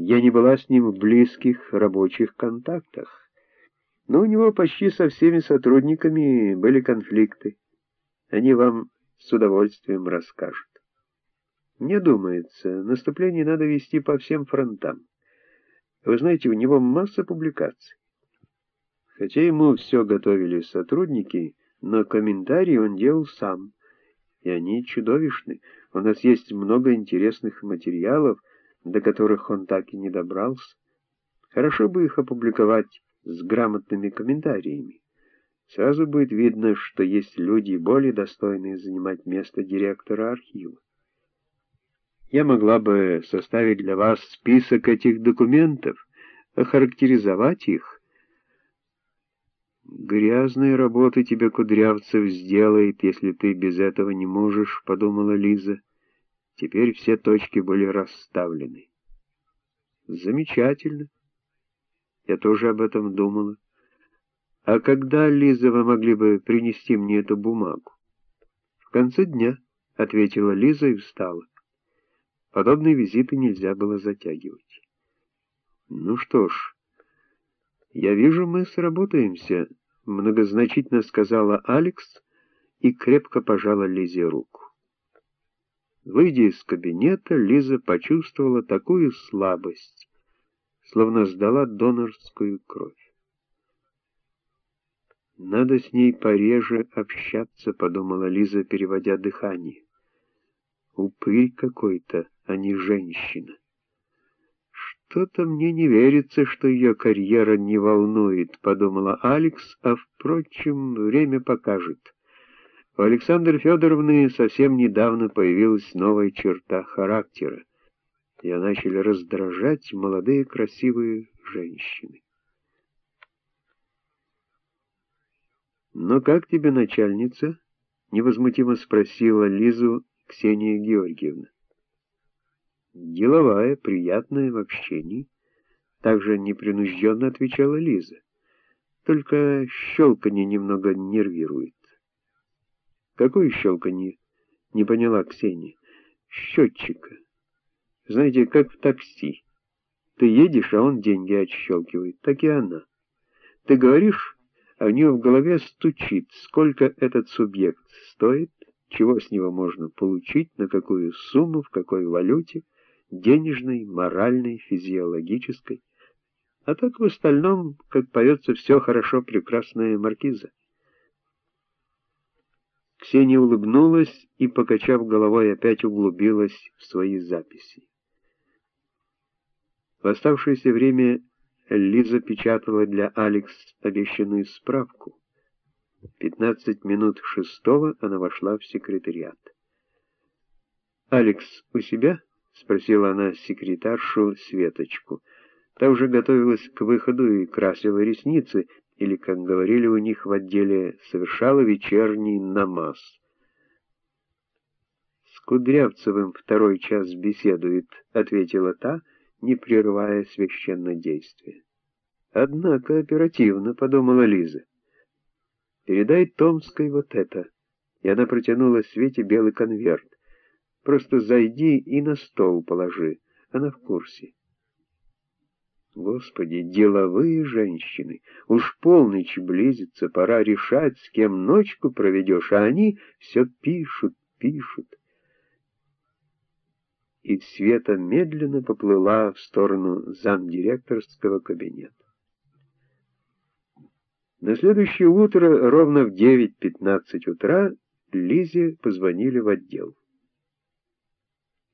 Я не была с ним в близких рабочих контактах, но у него почти со всеми сотрудниками были конфликты. Они вам с удовольствием расскажут. Мне думается, наступление надо вести по всем фронтам. Вы знаете, у него масса публикаций. Хотя ему все готовили сотрудники, но комментарии он делал сам, и они чудовищны. У нас есть много интересных материалов, до которых он так и не добрался. Хорошо бы их опубликовать с грамотными комментариями. Сразу будет видно, что есть люди более достойные занимать место директора архива. Я могла бы составить для вас список этих документов, охарактеризовать их. Грязные работы тебе Кудрявцев сделает, если ты без этого не можешь, подумала Лиза. Теперь все точки были расставлены. Замечательно. Я тоже об этом думала. А когда, Лиза, вы могли бы принести мне эту бумагу? В конце дня, ответила Лиза и встала. Подобные визиты нельзя было затягивать. Ну что ж, я вижу, мы сработаемся, многозначительно сказала Алекс и крепко пожала Лизе руку. Выйдя из кабинета, Лиза почувствовала такую слабость, словно сдала донорскую кровь. «Надо с ней пореже общаться», — подумала Лиза, переводя дыхание. «Упырь какой-то, а не женщина». «Что-то мне не верится, что ее карьера не волнует», — подумала Алекс, а, впрочем, время покажет. У Александры Федоровны совсем недавно появилась новая черта характера. Ее начали раздражать молодые красивые женщины. «Но как тебе начальница?» — невозмутимо спросила Лизу Ксения Георгиевна. «Деловая, приятная в общении», — также непринужденно отвечала Лиза. «Только щелканье немного нервирует». Какое щелканье? Не поняла Ксения. Счетчика. Знаете, как в такси. Ты едешь, а он деньги отщелкивает. Так и она. Ты говоришь, а у нее в голове стучит, сколько этот субъект стоит, чего с него можно получить, на какую сумму, в какой валюте, денежной, моральной, физиологической. А так в остальном, как поется, все хорошо, прекрасная маркиза. Ксения улыбнулась и, покачав головой, опять углубилась в свои записи. В оставшееся время Лиза печатала для Алекс обещанную справку. Пятнадцать минут шестого она вошла в секретариат. «Алекс у себя?» — спросила она секретаршу Светочку. Та уже готовилась к выходу и красила ресницы, или, как говорили у них в отделе, совершала вечерний намаз. «С Кудрявцевым второй час беседует», — ответила та, не прерывая священнодействия. «Однако оперативно», — подумала Лиза. «Передай Томской вот это». И она протянула Свете белый конверт. «Просто зайди и на стол положи, она в курсе». Господи, деловые женщины! Уж полночь близится, пора решать, с кем ночку проведешь, а они все пишут, пишут. И Света медленно поплыла в сторону замдиректорского кабинета. На следующее утро, ровно в 9.15 утра, Лизе позвонили в отдел.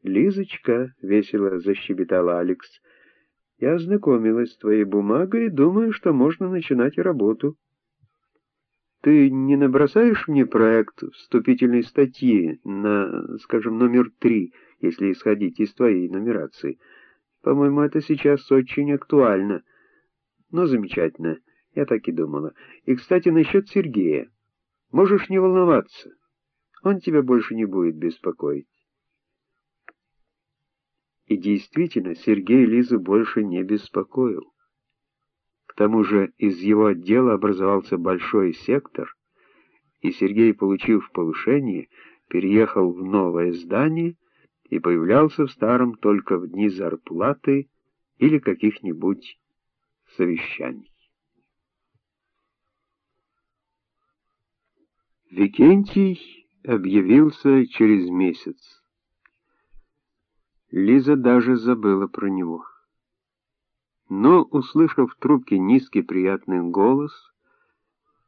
«Лизочка», — весело защебетала Алекс, — я ознакомилась с твоей бумагой и думаю, что можно начинать работу. Ты не набросаешь мне проект вступительной статьи на, скажем, номер три, если исходить из твоей нумерации? По-моему, это сейчас очень актуально. Но замечательно, я так и думала. И, кстати, насчет Сергея. Можешь не волноваться. Он тебя больше не будет беспокоить. И действительно, Сергей Лизу больше не беспокоил. К тому же из его отдела образовался большой сектор, и Сергей, получив повышение, переехал в новое здание и появлялся в старом только в дни зарплаты или каких-нибудь совещаний. Викентий объявился через месяц. Лиза даже забыла про него. Но, услышав в трубке низкий приятный голос,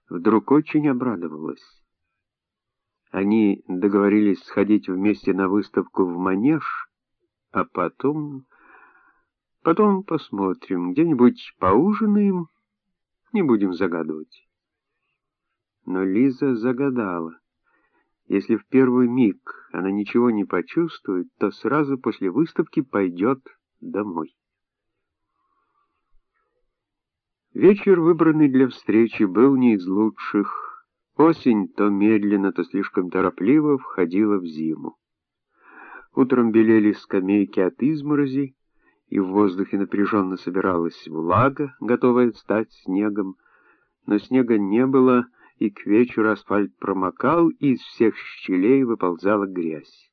вдруг очень обрадовалась. Они договорились сходить вместе на выставку в Манеж, а потом... Потом посмотрим, где-нибудь поужинаем, не будем загадывать. Но Лиза загадала. Если в первый миг она ничего не почувствует, то сразу после выставки пойдет домой. Вечер, выбранный для встречи, был не из лучших. Осень то медленно, то слишком торопливо входила в зиму. Утром белели скамейки от изморози, и в воздухе напряженно собиралась влага, готовая стать снегом, но снега не было, и к вечеру асфальт промокал, и из всех щелей выползала грязь.